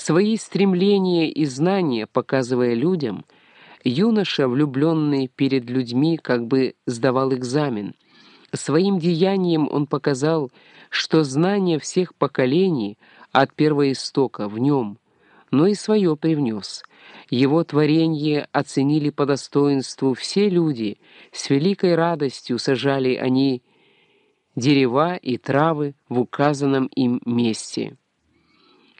Свои стремления и знания, показывая людям, юноша, влюбленный перед людьми, как бы сдавал экзамен. Своим деянием он показал, что знание всех поколений от первоистока в нем, но и свое привнес. Его творение оценили по достоинству все люди, с великой радостью сажали они дерева и травы в указанном им месте.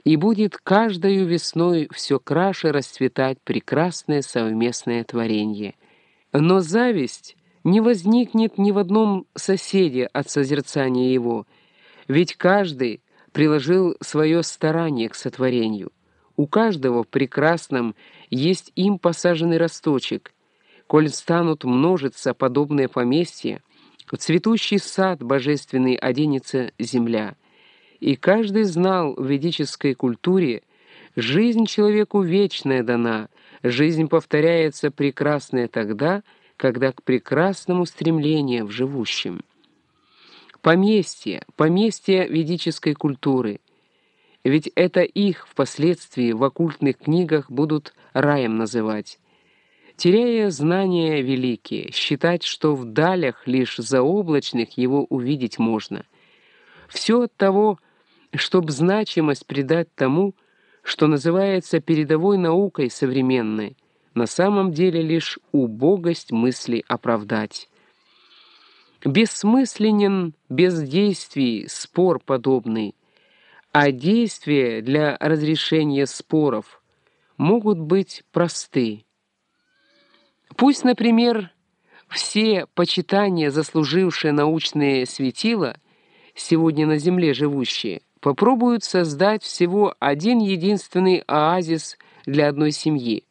И будет каждою весной все краше расцветать прекрасное совместное творение. Но зависть не возникнет ни в одном соседе от созерцания его, ведь каждый приложил свое старание к сотворению. У каждого в прекрасном есть им посаженный росточек. Коль станут множиться подобные поместья, в цветущий сад божественный оденется земля. И каждый знал в ведической культуре, жизнь человеку вечная дана, жизнь повторяется прекрасная тогда, когда к прекрасному стремлению в живущем. Поместье, поместье ведической культуры. Ведь это их впоследствии в оккультных книгах будут раем называть. Теряя знания великие, считать, что в далях лишь заоблачных его увидеть можно. Все от того, чтобы значимость придать тому, что называется передовой наукой современной, на самом деле лишь убогость мысли оправдать. Бессмысленен без действий спор подобный, а действия для разрешения споров могут быть просты. Пусть, например, все почитания, заслужившие научные светила, сегодня на Земле живущие, попробуют создать всего один единственный оазис для одной семьи,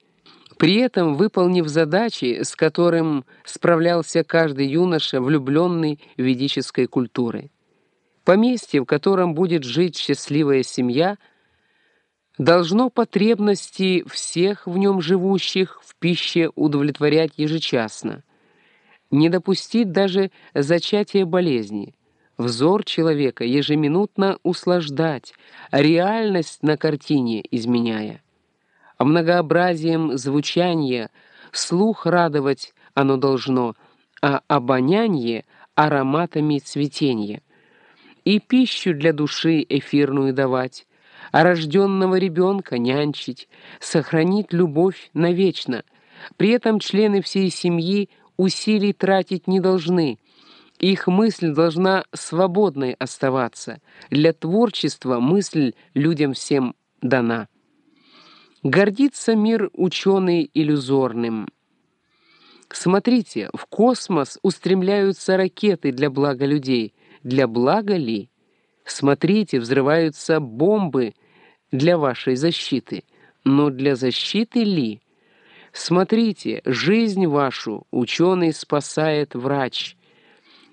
при этом выполнив задачи, с которым справлялся каждый юноша, влюбленный в ведической культуры. Поместье, в котором будет жить счастливая семья, должно потребности всех в нем живущих в пище удовлетворять ежечасно, не допустить даже зачатия болезни, взор человека ежеминутно услаждать, реальность на картине изменяя. А многообразием звучания слух радовать оно должно, а обоняние — ароматами цветения и пищу для души эфирную давать, а рожденного ребенка нянчить, сохранить любовь навечно. При этом члены всей семьи усилий тратить не должны. Их мысль должна свободной оставаться. Для творчества мысль людям всем дана. Гордится мир ученый иллюзорным. Смотрите, в космос устремляются ракеты для блага людей — для блага ли? Смотрите, взрываются бомбы для вашей защиты, но для защиты ли? Смотрите, жизнь вашу ученый спасает врач.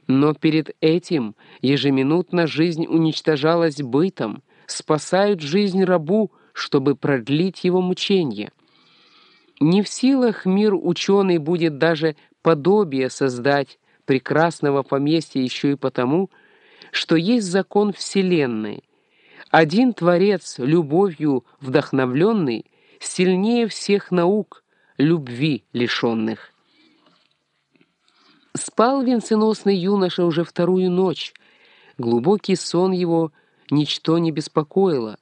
Но перед этим ежеминутно жизнь уничтожалась бытом, спасают жизнь рабу, чтобы продлить его мучение. Не в силах мир ученый будет даже подобие создать прекрасного поместья еще и потому, что есть закон Вселенной. Один Творец, любовью вдохновленный, сильнее всех наук, любви лишенных. Спал венценосный юноша уже вторую ночь. Глубокий сон его ничто не беспокоило.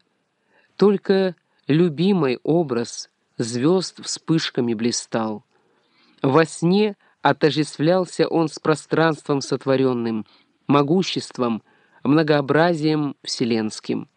Только любимый образ звезд вспышками блистал. Во сне отождествлялся он с пространством сотворенным, могуществом, многообразием вселенским.